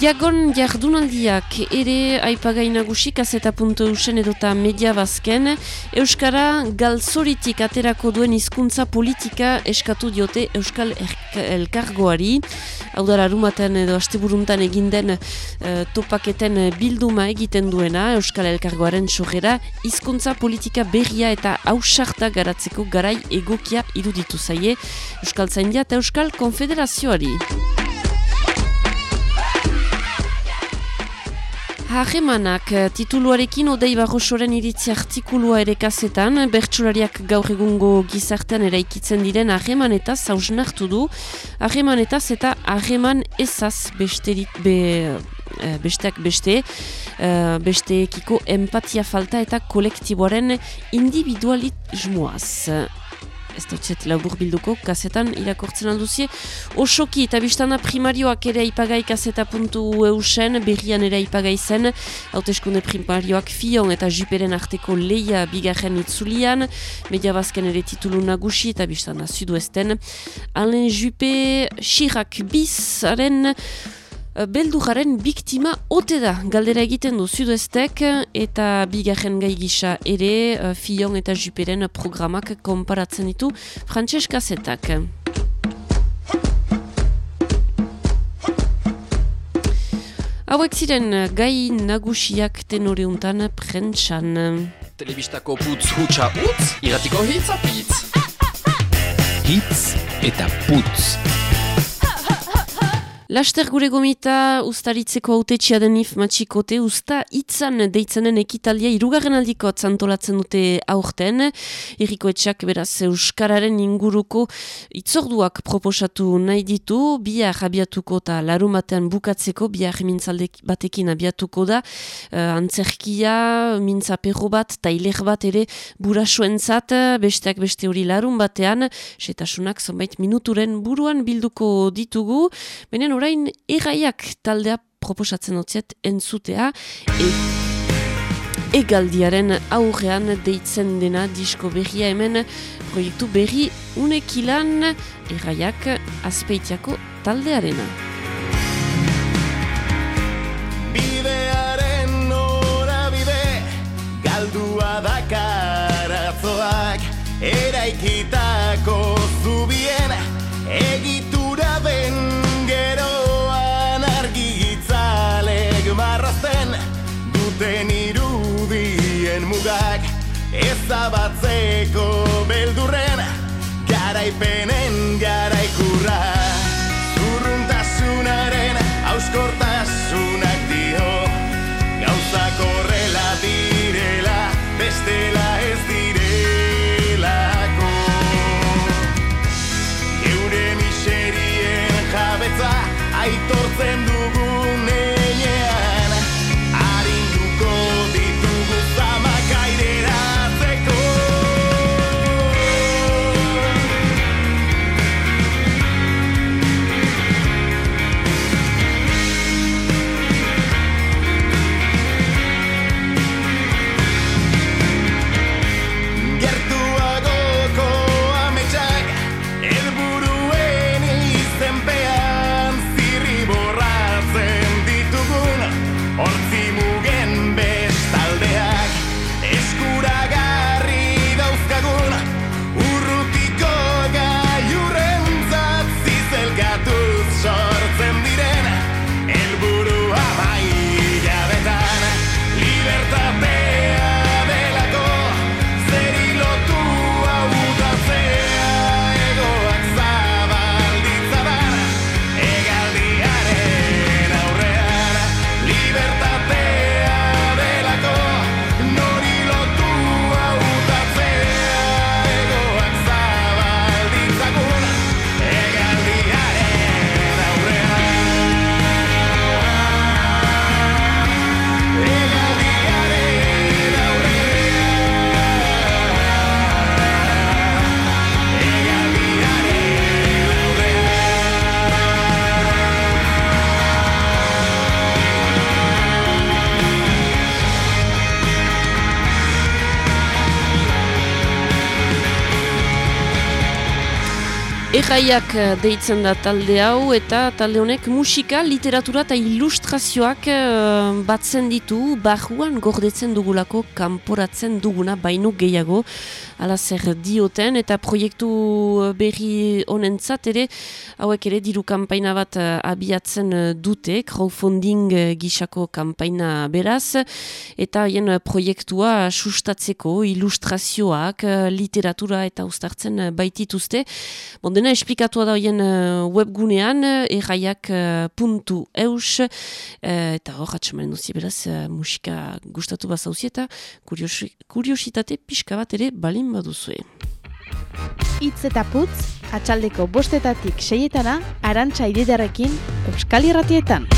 Diagon jardunaldiak ere aipagai nagusi kaseta.eusen edota media bazken. Euskara galzoritik aterako duen hizkuntza politika eskatu diote Euskal Elkargoari. Hau da rumaten edo asteburuntan eginden uh, topaketen bilduma egiten duena Euskal Elkargoaren sojera hizkuntza politika berria eta hausarta garatzeko garai egokia iruditu zaie Euskal Zaindia eta Euskal Konfederazioari. Hagemanak eh, tituluarekin odei barrosoren iritzi artikulua ere kasetan, bertsulariak gaur egungo gizartean eraikitzen diren hagemanetaz hausnartu du, hagemanetaz eta hageman ezaz besterik be, eh, besteak beste, uh, besteekiko empatia falta eta kolektiboaren individualismoaz ez da txet labur bilduko, kasetan irakortzen alduzie. Osoki eta biztana primarioak ere ipagai kaseta puntu eusen, berrian ere ipagai zen, hauteskunde primarioak fion eta juperen arteko leia bigarren itzulian, media bazken ere titulu nagusi eta biztana suduesten. Alain Jupe, bis, aren beldujaren biktima ote da galdera egiten du zuduestek eta bigarren gai gisa ere Fion eta Juperen programak konparatzen ditu Francesca Zetak. Hauek ziren gai nagusiak tenoreuntan prentsan. Telebistako putz hutsa utz, iratiko hitz apitz. Hitz eta putz. Laster gure gomita ustaritzeko autetxia denif matxikote usta itzan deitzenen ekitalia irugarren aldiko atzantolatzen dute aurten. Iriko etxak beraz Euskararen inguruko itzorduak proposatu nahi ditu, bia abiatuko eta larun bukatzeko, bia mintzalde batekin abiatuko da, uh, antzerkia, mintza bat, tailer bat ere burasuen zat, besteak beste hori larun batean, setasunak zonbait minuturen buruan bilduko ditugu, benen orain erraiak taldea proposatzen otziet entzutea e, egaldiaren aurrean deitzen dena disko berria hemen proiektu berri unekilan erraiak azpeitiako taldearena. Bidearen nora bide galdua dakarazoak eraikitako ezabatzeko beldurren garaipenen garaikurra. Zurruntasunaren auskortasunak dio gauza korrela direla bestela ez direlako. Geure miserien jabetza aitortzen Erraiak eh, deitzen da talde hau eta talde honek musika, literatura eta ilustrazioak uh, batzen ditu barruan gordetzen dugulako kanporatzen duguna baino gehiago ala zer dioten eta proiektu eh, berri honentzat ere hauek ere diru kanpaina bat abiatzen dute crowdfunding gisako kanpaina beraz eta haien proiektua sustatzeko ilustrazioak literatura eta ustartzen baitituzte. Bondena esplikatu da hoien uh, webgunean, erraiak.eus, uh, uh, eta hor, atxamaren duzi beraz, uh, musika gustatu bazauzi eta kuriositate pixka bat ere balin baduzue. Itz eta putz, atxaldeko bostetatik seietana, arantxa ididarekin, Euskal Irratietan.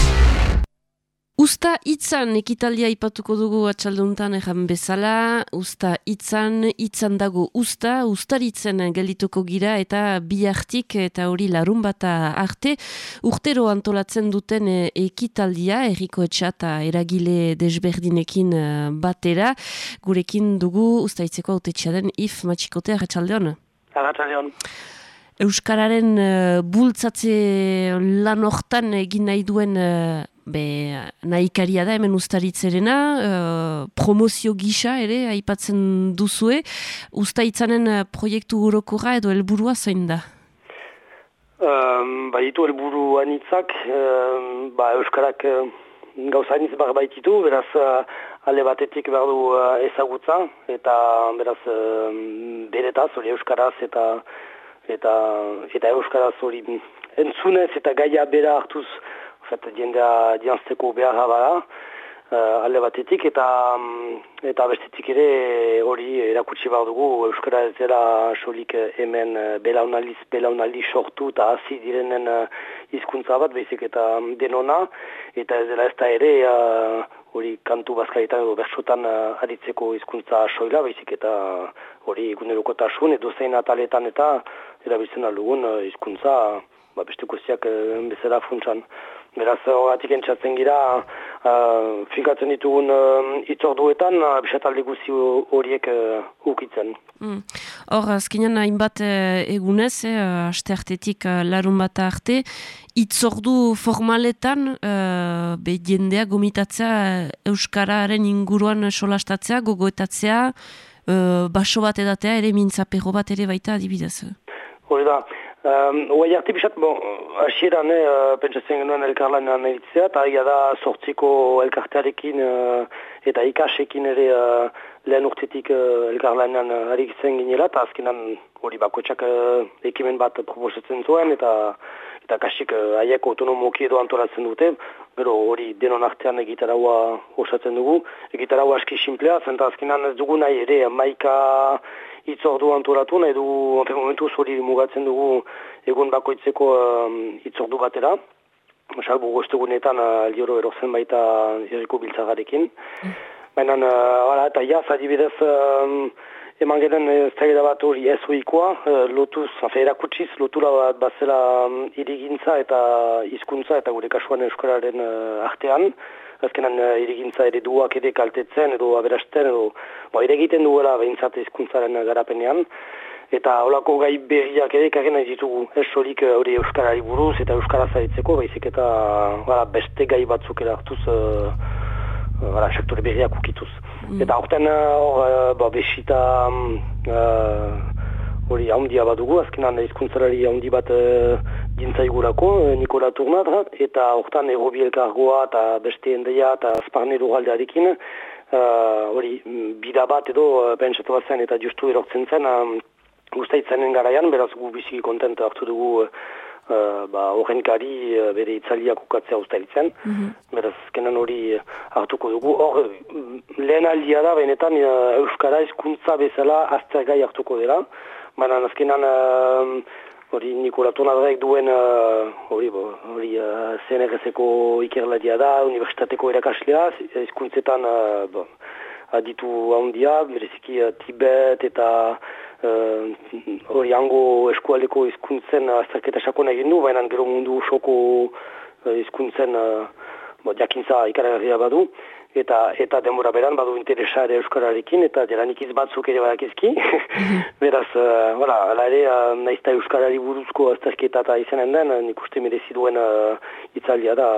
Usta itzan ekitaldia ipatuko dugu atxalduntan egan bezala, usta itzan, itzan dago usta, ustaritzen geldituko gira eta bihartik eta hori larun bata arte, urtero antolatzen duten ekitaldia, erriko etxata eragile desberdinekin eh, batera, gurekin dugu usta itzeko haute den if matxikotea, atxaldeon? Atxaldeon. Euskararen uh, bultzatze lan hortan egin nahi duen be, nahikaria da hemen ustaritzerena, uh, promozio gisa ere, aipatzen duzue, ustaitzanen uh, proiektu gurokurra edo helburua zein da? Um, ba, ditu helburu anitzak, um, ba, Euskarak uh, gauza anitz baititu, beraz, uh, alde batetik behar du uh, ezagutza, eta beraz, uh, beretaz, hori Euskaraz, eta eta eta euskaraz hori entzunez eta gaia bera hartuz ofet jendea dianzteko behar bada uh, alde batetik eta eta bestetik ere hori erakutsi behar dugu euskara ez dela solik hemen belaunaliz belaunaliz sortu eta hasi direnen hizkuntza bat bezik eta denona eta ez dela ez da ere hori kantu bazkaretan edo bertsotan uh, aditzeko hizkuntza soila bezik eta hori gunerokotasun edo zein ataletan eta erabiltzen aldugun uh, izkuntza ba, beste guztiak uh, bezala funtsan. Beraz, horatik entzatzen gira, uh, finkatzen ditugun uh, itzorduetan, uh, bisatalde guzti horiek uh, ukitzen. Mm. Hor, azkenean hainbat egunez, eh, aste artetik uh, larun bat arte, itzordu formaletan, uh, be jendeak gomitatzea Euskararen inguruan solastatzea, gogoetatzea, uh, baso bat edatea, ere mintzapero bat ere baita adibidez. Hori da, Oai um, arte bisat, bon, asieran, eh, uh, pentsatzen genuen elkarlan analitzea, eta aia da sortziko elkartearekin uh, eta ikasekin ere uh, lehen urtetik uh, elkarlanean uh, harik zen ginela, eta azkenan hori bakotxak uh, ekimen bat proposatzen zuen, eta eta kasik uh, aieko autonomoki edo antolatzen dute, Gero hori denon artean egitaraua osatzen dugu. Egitaraua aski simplea, zenta azkenan ez dugu nahi ere, maika itzordu antolatu, nahi du, momentu zori mugatzen dugu egun bakoitzeko um, itzordu batera. Salbu goztegunetan uh, aldioro erozen baita zirriko biltzagarekin. Mm. Baina, uh, eta jaz, adibidez, um, eman geren ez da bat hori ez uh, lotuz, afe, erakutsiz, lotura bat bazela um, irigintza eta hizkuntza eta gure kasuan euskararen uh, artean azkenan uh, irigintza ere duak ere kaltetzen edo aberasten edo ba, egiten duela behintzat izkuntzaren garapenean. Eta holako gai berriak ere karen nahi ditugu. Ez solik uh, hori Euskarari buruz eta Euskara zaitzeko baizik eta uh, beste gai batzuk ere hartuz uh, uh, sektore berriak ukituz. Mm. eta horten hor uh, ba, besita hori uh, haundia bat dugu azkenan izkuntzarari haundi bat gintzaigurako, eh, Nikola Turnadra, eta hortan Erobi Elkargoa eta beste endeia eta Sparne Lugaldearekin, uh, hori, bida bat edo uh, pentsatu bat zen eta justu erortzen zen, um, guztaitzenen garaian, beraz gu biziki kontent hartu dugu uh, ba, gari uh, bere itzaliak ukatzea ustaitzen, mm -hmm. beraz kenan hori hartuko dugu. Hor, lehen aldia da, benetan uh, Euskara hizkuntza bezala aztergai hartuko dela, baina azkenan uh, hori Nikola Tonadrek duen uh, hori uh, hori uh, CNRS-eko ikerladia da, universitateko erakaslea, izkuntzetan uh, aditu handia, bereziki uh, Tibet eta hori uh, hango eskualdeko izkuntzen azterketa uh, egin du, baina gero mundu soko uh, izkuntzen uh, jakintza ikaragarria badu eta eta denbora beran badu interesa ere euskararekin eta jeranik batzuk ere badakizki. Mhm. Beraz, uh, voilà, ala ere, uh, naizta euskarari buruzko azterketa eta izanen den, nik uste merezi duen uh, itzaldia da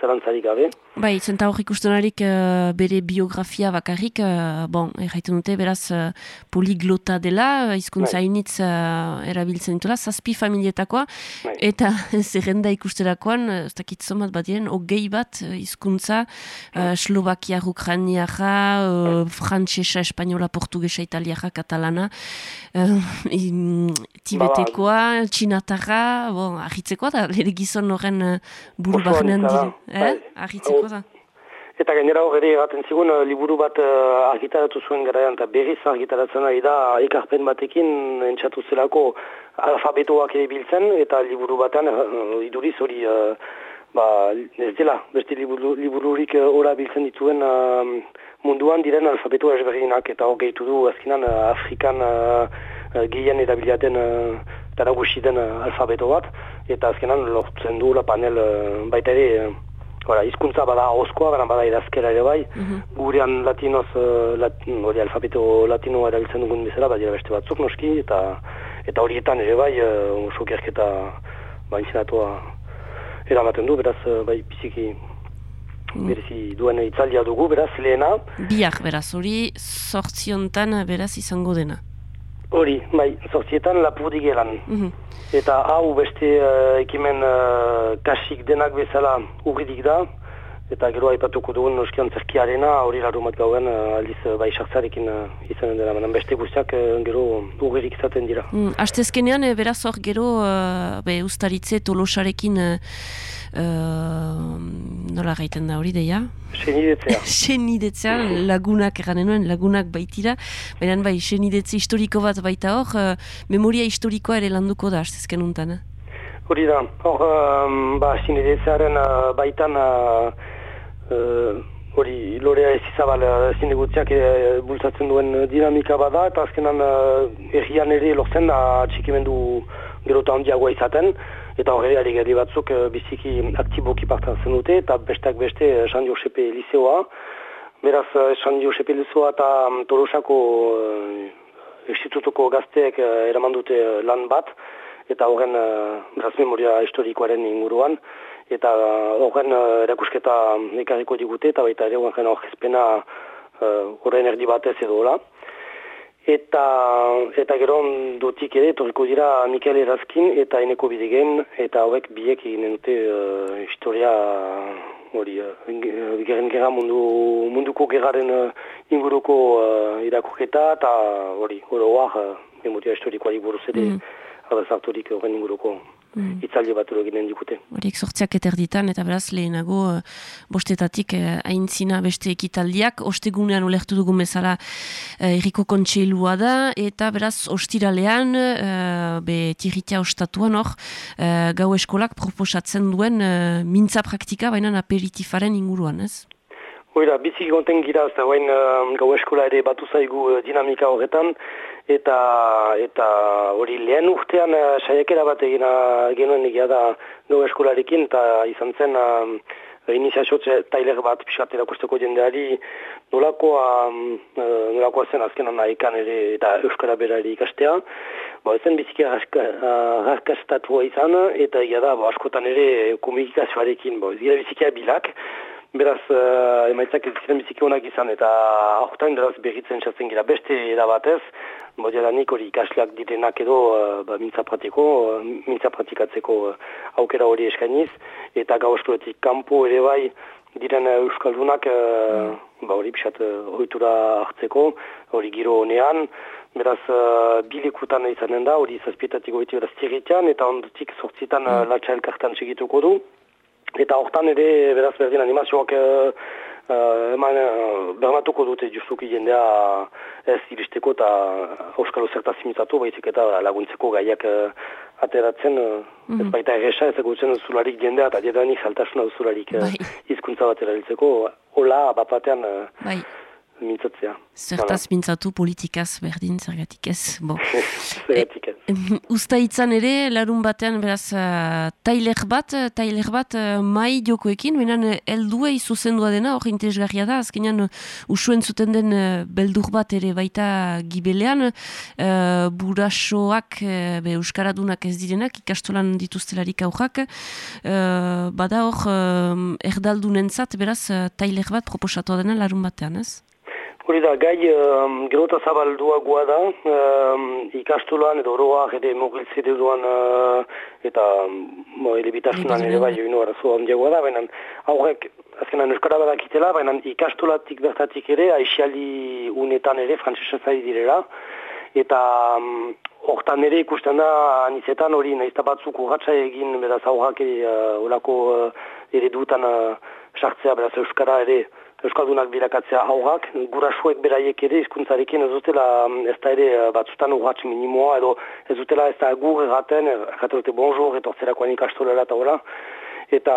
zerantzarik gabe. Bai, zenta hor ikustenarik uh, bere biografia bakarrik, uh, bon, erraiten dute, beraz, uh, poliglota dela, izkuntza bai. initz uh, erabiltzen ditula, zazpi familietakoa, bai. eta zerrenda ikusterakoan, ez dakit zomat bat diren, ogei bat izkuntza, uh, Slovakia, Ukrainiara, uh, Frantsesa, Espainola, Portugesa, Italiara, Katalana, uh, Tibetekoa, ba, Txinatarra, bon, ahitzekoa da, lehre gizon horren uh, buru bahnean dire. Eh? Ahitzeko da. Eta gainera hori egaten zigun, uh, liburu bat uh, argitaratu zuen garaian, eta berriz argitaratzen ari da, ekarpen batekin entxatu zelako alfabetoak ere biltzen, eta liburu batean, uh, iduriz hori, uh, ba, ez dela, beste liburu, libururik uh, ora biltzen dituen uh, munduan diren alfabeto ezberdinak, eta hor gehitu du, azkinan, uh, Afrikan uh, gehien erabilaten uh, den uh, alfabeto bat, eta azkenan lortzen du la panel uh, baita ere, uh, Hora, izkuntza bada oskoa, baina bada idazkera ere bai. Mm Gurean latinoz, uh, lat, alfabeto latinoa erabiltzen dugun bezala, badira beste batzuk noski, eta eta horietan ere bai, uh, oso gerketa bainzinatua eramaten du, beraz, uh, bai, biziki mm. berezi duen itzaldia dugu, beraz, lehena. Biak, beraz, hori sortziontan beraz izango dena. Hori, bai, sortzietan lapurdi gelan. Mhm. Eta hau beste uh, ekimen uh, kasik denak bezala urridik da, eta gero aipatuko dugun noskian zerkiarena, hori larumat gauen uh, aldiz uh, bai sartzarekin uh, izanen dela, baina beste guztiak uh, gero urririk izaten dira. Mm, Astezkenean, beraz hor gero, uh, be, ustaritze tolosarekin, uh, nola gaiten da hori deia? Senidetzea. Senidetzea, lagunak eranen nuen, lagunak baitira, baina bai, senidetze historiko bat baita hor, uh, memoria historikoa ere landuko da, astezken untan, eh? Hori da, hor, um, ba, sinidetzearen uh, baitan, uh, hori uh, lorea ez izabal uh, zinegutziak uh, bultzatzen duen dinamika bada eta azkenan uh, errian ere lortzen da txikimendu gerota handiagoa izaten eta horre ari gari batzuk uh, biziki aktiboki partatzen dute eta bestak beste uh, San Josepe Liseoa beraz uh, San Josepe Liseoa eta um, institutuko gazteek uh, eraman dute lan bat eta horren uh, memoria historikoaren inguruan eta horren uh, erakusketa ekarriko digute, eta baita ere horren aurkezpena uh, horren erdi batez edo hola. Eta, eta gero dotik ere, torriko dira Mikel Erazkin eta Eneko Bidegen, eta hauek biek egin dute uh, historia hori, uh, geren gera mundu, munduko geraren uh, inguruko uh, irakuketa, eta hori, hori uh, memoria historikoari buruz ere, mm. horren inguruko mm. itzaldi bat eginen dikute. Horiek sortziak eterditan, eta beraz lehenago uh, bostetatik uh, aintzina beste ekitaldiak, ostegunean ulertu dugu bezala uh, erriko kontseilua da, eta beraz ostiralean, uh, be tirritia ostatuan hor, uh, gau eskolak proposatzen duen uh, mintza praktika, baina aperitifaren inguruan, ez? Hoira, bizik gonten gira, ez da uh, gau eskola ere batu zaigu uh, dinamika horretan, eta eta hori lehen urtean uh, saiakera bat egin genuen egia da gau eskolarekin, eta izan zen uh, iniziazio tailer bat pixat erakusteko jendeari nolakoa, uh, nolakoa zen azkenan nahikan ere eta euskara berari ikastea. Ba, ezen biziki harkastatua izan, eta egia da, ba, askotan ere komunikazioarekin, ba, ez gira biziki abilak, Beraz, uh, emaitzak ez ziren biziki honak izan, eta aurten beraz berritzen txatzen gira beste edabatez, modelanik hori ikasleak direnak edo uh, ba, mintza, pratiko, uh, mintza pratikatzeko uh, aukera hori eskainiz, eta gau kanpo ere bai diren euskaldunak uh, ba, hori pixat uh, hartzeko, hori giro honean, beraz uh, bilekutan izanen da, hori zazpietatik hori beraz tirritian, eta ondotik sortzitan uh, latxa elkartan segituko du, Eta hortan ere, beraz berdin animazioak uh, eman uh, bermatuko dute justuki jendea ez iristeko eta Euskalo zertaz imitatu, baizik eta laguntzeko gaiak uh, ateratzen, uh, mm -hmm. ez baita egesa, ez egutzen zularik jendea eta jedanik saltasuna zularik uh, izkuntza bat erabiltzeko, hola, bapatean... Uh, mintzatzea. Zertaz mintzatu politikaz berdin, zergatik ez. Bo. zergatik ez. Usta itzan ere, larun batean, beraz, uh, tailer bat, tailer bat uh, mai jokoekin, benen eldue izuzendua dena, hor interesgarria da, azkenean uh, usuen zuten den uh, beldur bat ere baita gibelean, uh, burasoak, uh, be, euskaradunak ez direnak, ikastolan dituztelarik aurrak, uh, bada hor, uh, erdaldunen zat, beraz, uh, tailer bat proposatu dena larun batean, ez? Hori da, gai um, gerota zabaldua gua da, um, ikastulan edo oroak ere mobiltzite duan uh, eta mo, elebitasunan ere bai joinu arazo handiagoa da, baina aurrek azkenan euskara badakitela, baina ikastolatik bertatik ere, aixiali unetan ere, frantzesa zari direla, eta um, hortan ere ikusten da, anizetan hori nahizta batzuk urratxa egin, beraz aurrak ere, uh, olako uh, ere dutan uh, sartzea, beraz euskara ere, Euskaldunak birakatzea haugak, gurasuek beraiek ere izkuntzarekin ez dutela ez da ere eh, batzutan urratx minimoa edo ez dutela ez da gur erraten, erraten dute bonjour, etortzerakoan ikastolera eta hola. Eta,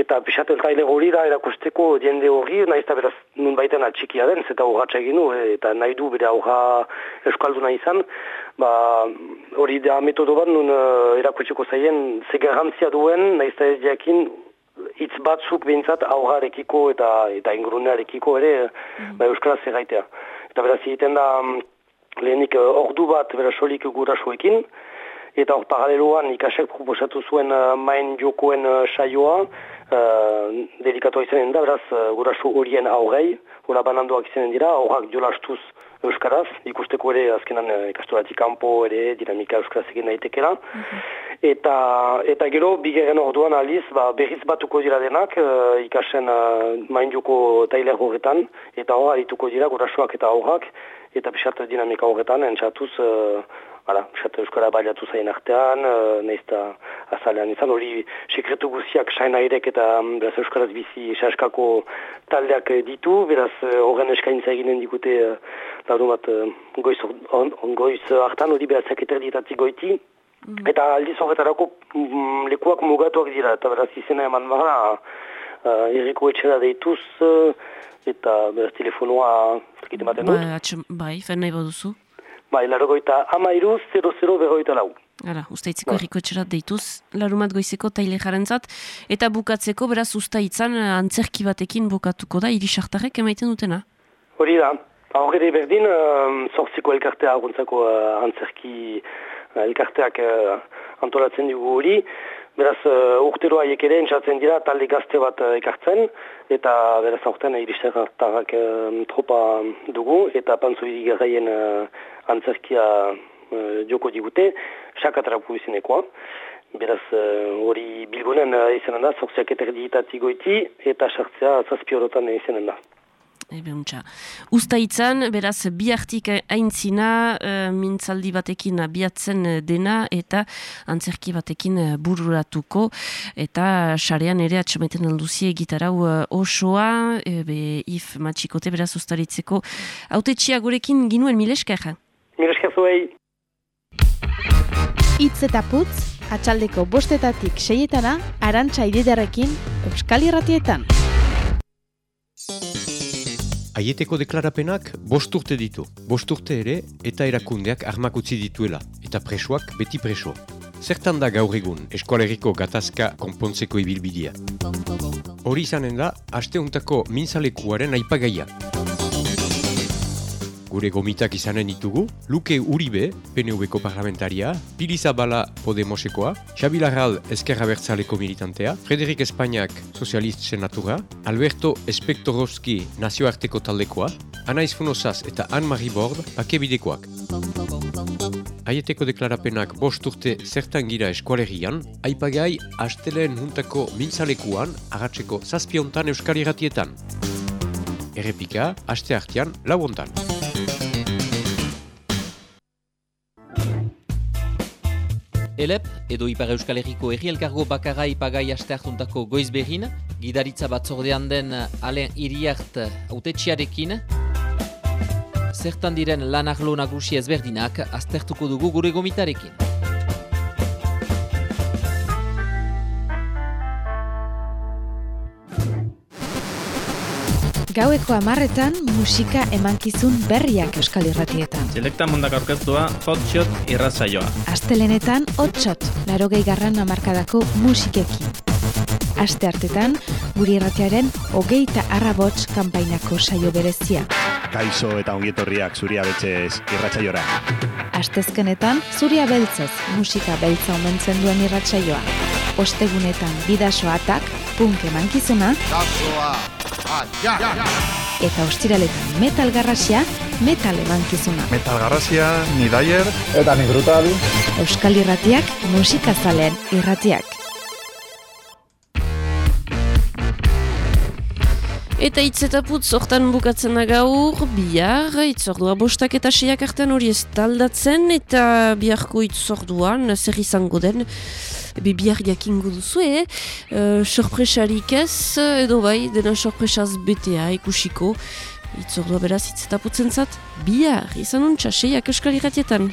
eta pixatel taile hori da erakusteko jende hori, nahiz eta beraz nun baiten atxikia den, zeta urratxa egin du, eta nahi du bere aurra Euskalduna izan, ba, hori da metodo bat nun uh, erakusteko zaien, ze garantzia duen, nahiz eta ez diakin, hitz batzuk bintzat aurrarekiko eta eta ingurunearekiko ere mm. ba, euskaraz egaitea. Eta beraz egiten da lehenik uh, ordu bat bera solik gurasoekin, eta hor paraleloan ikasek proposatu zuen uh, main jokoen uh, saioa, uh, delikatoa izanen da, beraz uh, guraso horien aurrei, hona bananduak izanen dira, aurrak jolastuz Euskaraz, ikusteko ere azkenan uh, ikastoratik kanpo ere dinamika Euskaraz egin daitekela. Eta, eta gero, bigeren orduan aliz, ba, berriz batuko dira denak, uh, ikasen uh, main joko tailer horretan, eta hor, arituko dira gurasoak eta aurrak, eta pixat dinamika horretan, entzatuz, uh, Hala, pixat euskara baliatu zain artean, uh, nahizta azalean izan, hori sekretu guziak sainairek eta um, beraz euskaraz bizi saskako taldeak ditu, beraz horren eskaintza eginen dikute uh, bat uh, goiz, on, on, goiz hartan, hori beraz eketer ditatik goiti, mm. eta aldiz horretarako mm, lekuak mugatuak dira, eta beraz izena eman bada, uh, erriko etxera deituz, uh, eta beraz telefonoa zekite maten dut. Ba, bai, fen nahi baduzu. Bai, larogoita amairu, 00 berroita lau. Ara, ustaitziko ba. erriko etxerat deituz, larumat goizeko taile jarentzat, eta bukatzeko, beraz, ustaitzan antzerki batekin bukatuko da, irisartarek emaiten dutena? Hori da, horre berdin, uh, zortziko elkartea aguntzako uh, antzerki elkarteak uh, antolatzen dugu hori, Beraz, uh, urtero haiek ere entzatzen dira talde gazte bat uh, ekartzen, eta beraz aurten irister hartarrak uh, tropa dugu, eta pantzo irigarraien uh, antzerkia uh, joko digute, sakatarapu izinekoa. Beraz, hori uh, bilgunen uh, izanen da, zortziak eterdietatik goiti, eta sartzea zazpiorotan izanen da. Ebe untxa. Usta itzan, beraz, bi hartik aintzina, uh, mintzaldi batekin abiatzen dena, eta antzerki batekin bururatuko, eta sarean ere atxamaiten alduzie gitarau uh, osoa, ebe if matxikote, beraz, ustaritzeko. Haute gurekin ginuen milesker? Milesker zuei. Itz eta putz, atxaldeko bostetatik seietana, arantxa ididarekin, Euskal Irratietan. Aieteko deklarapenak bost urte ditu. Bost urte ere eta erakundeak armak utzi dituela. Eta presoak beti preso. Zertan da gaur egun eskualeriko gatazka konpontzeko ibilbidea. Hori izanen da, aste untako minzalekuaren aipagaia. Gure gomitak izanen ditugu, Luke Uribe, PNV-ko parlamentaria, Pili Zabala Podemosekoa, Xabi Larral Ezkerra Bertzaleko militantea, Frederik Espainiak Sozialist Senatura, Alberto Espektorowski Nazioarteko taldekoa, Anaiz Funosaz eta Anne-Marie Bord Akebidekoak. Aieteko deklarapenak bost urte zertan gira eskualerian, aipagai asteleen juntako mintzalekuan agatzeko zazpiontan euskal irratietan. Errepika, aste hartian, lau Elep, edo Ipar Euskal Herriko Herri Elkargo Bakarra Ipagai aste hartuntako goiz behin, gidaritza batzordean den Alen Iriart autetxiarekin, zertan diren lan arlo nagusi ezberdinak aztertuko dugu gure gomitarekin. Gaueko amarretan musika emankizun berriak euskal irratietan. Selekta mundak aurkeztua hotshot irratzaioa. Astelenetan hotshot, laro garran amarkadako musikekin. Aste hartetan, guri irratiaren hogeita arrabots kanpainako saio berezia. Kaixo eta ongietorriak zuria betxez irratzaiora. Astezkenetan, zuria beltzez musika beltza omentzen duen irratsaioa. Ostegunetan bidasoatak, punk emankizuna. Eta ostiraletan metal garrasia, metal emankizuna. Metal garrasia, ni daier. Eta ni brutal. Euskal irratiak, musika zalen irratiak. Eta hitz eta putz, hortan bukatzen da gaur, bihar, itzordua bostak eta seiak artean hori ez taldatzen, eta biharko itzorduan, zer izango den, ebe bihar jakingo duzu, eh? Uh, sorpresarik ez, edo bai, dena sorpresaz betea ikusiko, itzordua beraz hitz eta putzen zat, bihar, izan untxa, seiak euskal irratietan.